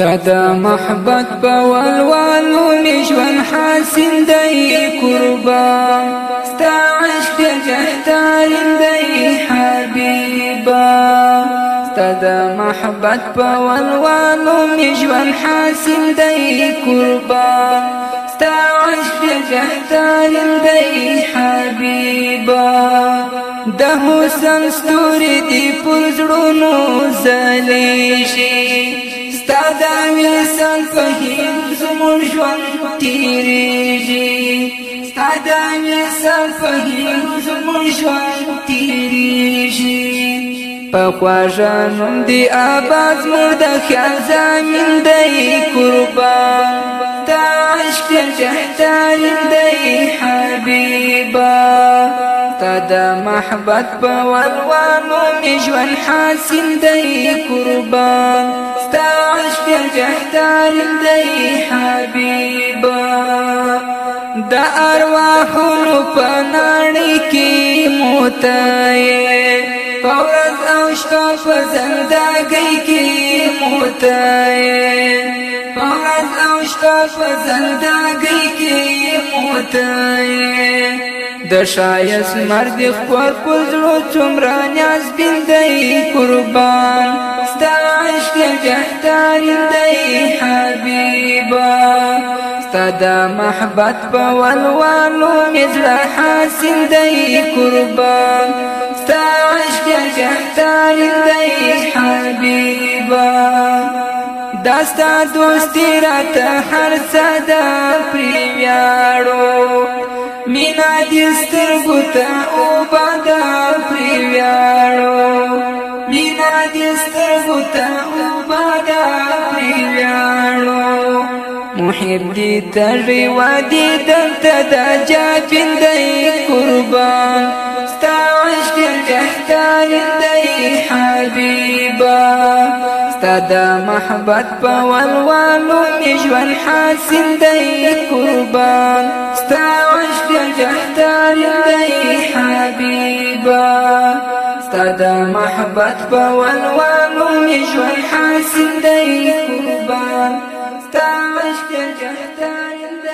ستاد محبت بولوالو مشون حاسن دی قربان ستا عشق جهتارین دی حبیبا ستاد محبت بولوالو مشون حاسن دی قربان ستا عشق جهتارین دی حبیبا د حسن ستوري دی ستادا فهیم زمون ژوند تیریږي ستادا ویسان فهیم زمون ژوند تیریږي په خواږه نوم دی آباد مور د خیال زمین دی قربان تا عشق جهدار دی حبیبا تا د محبت په ولوانو می ژوند حاصل دی قربان ستا جهدار دی حبیبا دا ارواحونو پناڑی کی موتائے فورز اوشتا فزندگی کی موتائے فورز اوشتا فزندگی کی موتائے د شایست مرد خپل پزړو څومره نیاز بندي قربان. ستا عشق جهدار دی حبیبا ستا د محبت په ولوالو مزړه حاصل دی عشق جهدار دی حبیبا داستا دوستی راته هر صدا پریویاړو مینا دستر ګوتا أو بادا پریویاړو مینا دستر ګوتا أو محب دې ترې وادي دلته د جابین دی قربان. ستا عشق جهدار دی حبیبا محبت په ولوالو می ژوند حاصل دی قربان ستا عشق جهدار دی حبیبا محبت په ولوالو می ژوند دی قربان. نجحت عند